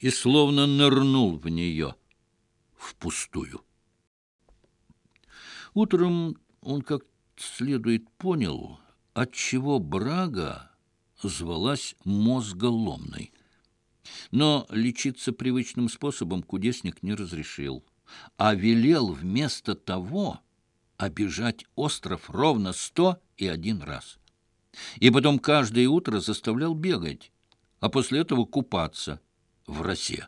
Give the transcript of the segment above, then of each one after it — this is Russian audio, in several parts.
и словно нырнул в нее впустую. Утром он как следует понял, отчего Брага звалась мозголомной. Но лечиться привычным способом кудесник не разрешил, а велел вместо того обижать остров ровно сто и один раз. И потом каждое утро заставлял бегать, а после этого купаться в росе.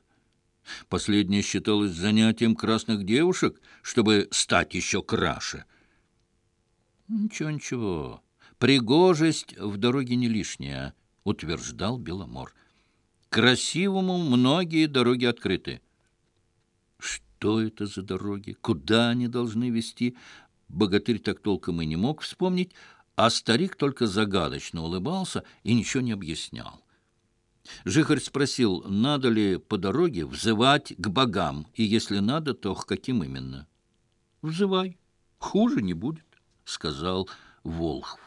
Последнее считалось занятием красных девушек, чтобы стать еще краше. «Ничего-ничего, пригожесть в дороге не лишняя», — утверждал Беломор. «Красивому многие дороги открыты». «Что это за дороги? Куда они должны вести?» Богатырь так толком и не мог вспомнить, а старик только загадочно улыбался и ничего не объяснял. Жихарь спросил, надо ли по дороге взывать к богам, и если надо, то к каким именно. «Взывай, хуже не будет», — сказал Волхв.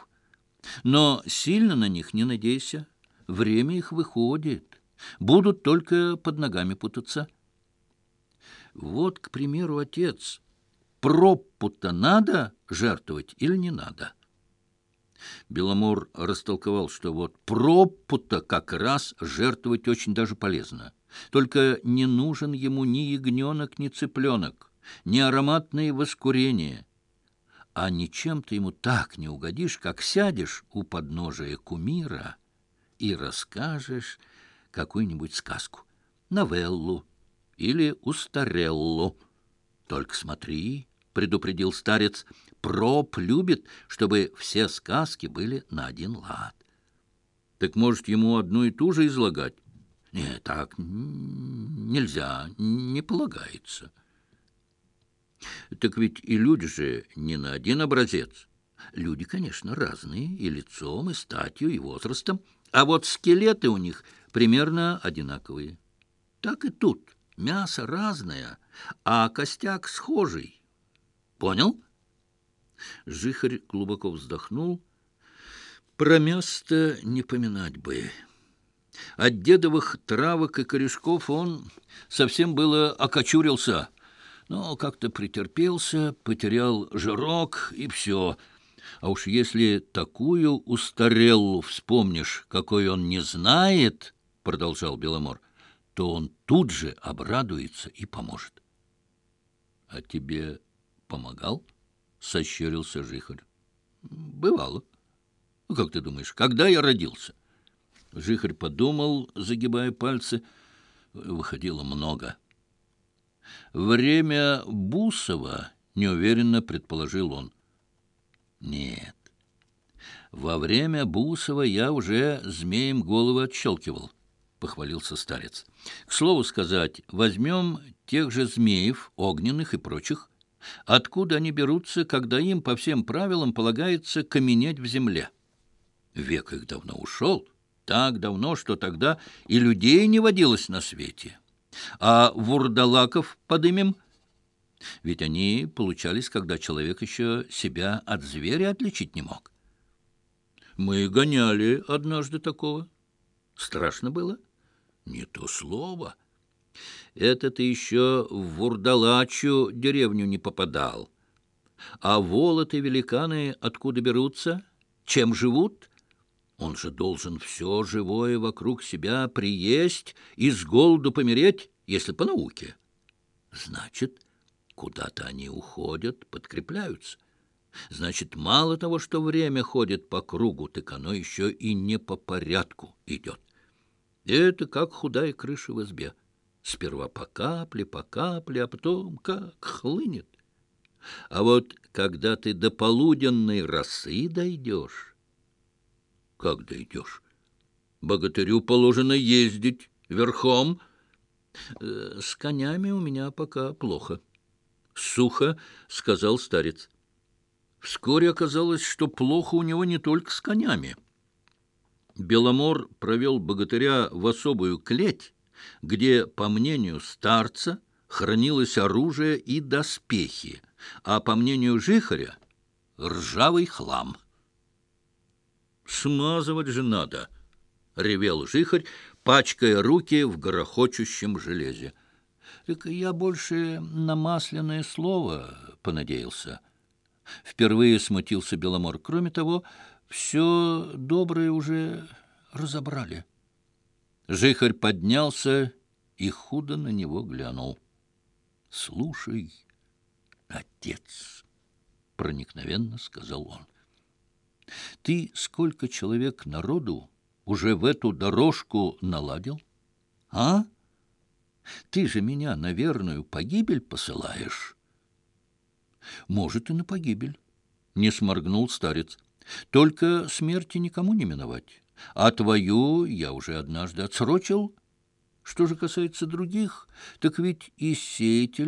«Но сильно на них не надейся. Время их выходит. Будут только под ногами путаться». «Вот, к примеру, отец, пропу надо жертвовать или не надо?» Беломор растолковал, что вот пропу как раз жертвовать очень даже полезно. Только не нужен ему ни ягненок, ни цыпленок, ни ароматные воскурения. А ничем ты ему так не угодишь, как сядешь у подножия кумира и расскажешь какую-нибудь сказку, новеллу или устареллу. Только смотри, предупредил старец, проб любит, чтобы все сказки были на один лад. Так может ему одну и ту же излагать? Нет, так нельзя, не полагается. Так ведь и люди же не на один образец. Люди, конечно, разные и лицом, и статью, и возрастом, а вот скелеты у них примерно одинаковые. Так и тут. Мясо разное, а костяк схожий. Понял? Жихарь глубоко вздохнул. Про место не поминать бы. От дедовых травок и корешков он совсем было окочурился, но как-то претерпелся, потерял жирок и все. А уж если такую устареллу вспомнишь, какой он не знает, — продолжал Беломор, — то он тут же обрадуется и поможет. — А тебе помогал, — сощурился Жихарь. — Бывало. Ну, — как ты думаешь, когда я родился? Жихарь подумал, загибая пальцы. Выходило много. Время Бусова, — неуверенно предположил он. — Нет. Во время Бусова я уже змеем голову отщелкивал, — похвалился старец. — К слову сказать, возьмем тех же змеев, огненных и прочих, Откуда они берутся, когда им по всем правилам полагается каменеть в земле? Век их давно ушел, так давно, что тогда и людей не водилось на свете. А вурдалаков подымем, ведь они получались, когда человек еще себя от зверя отличить не мог. Мы гоняли однажды такого. Страшно было? Не то слово — это ты еще в Вурдалачу деревню не попадал. А волоты-великаны откуда берутся? Чем живут? Он же должен все живое вокруг себя приесть и с голоду помереть, если по науке. Значит, куда-то они уходят, подкрепляются. Значит, мало того, что время ходит по кругу, так оно еще и не по порядку идет. Это как худая крыша в избе. Сперва по капле, по капле, а потом как хлынет. А вот когда ты до полуденной росы дойдешь... Как дойдешь? Богатырю положено ездить верхом. Э, с конями у меня пока плохо. Сухо сказал старец. Вскоре оказалось, что плохо у него не только с конями. Беломор провел богатыря в особую клеть, где, по мнению старца, хранилось оружие и доспехи, а, по мнению Жихаря, ржавый хлам. «Смазывать же надо!» — ревел Жихарь, пачкая руки в горохочущем железе. «Так я больше на масляное слово понадеялся». Впервые смутился Беломор. Кроме того, все доброе уже разобрали. Жихарь поднялся и худо на него глянул. — Слушай, отец, — проникновенно сказал он, — ты сколько человек народу уже в эту дорожку наладил? А? Ты же меня на верную погибель посылаешь? — Может, и на погибель, — не сморгнул старец. — Только смерти никому не миновать. А твою я уже однажды отсрочил. Что же касается других, так ведь и сеятель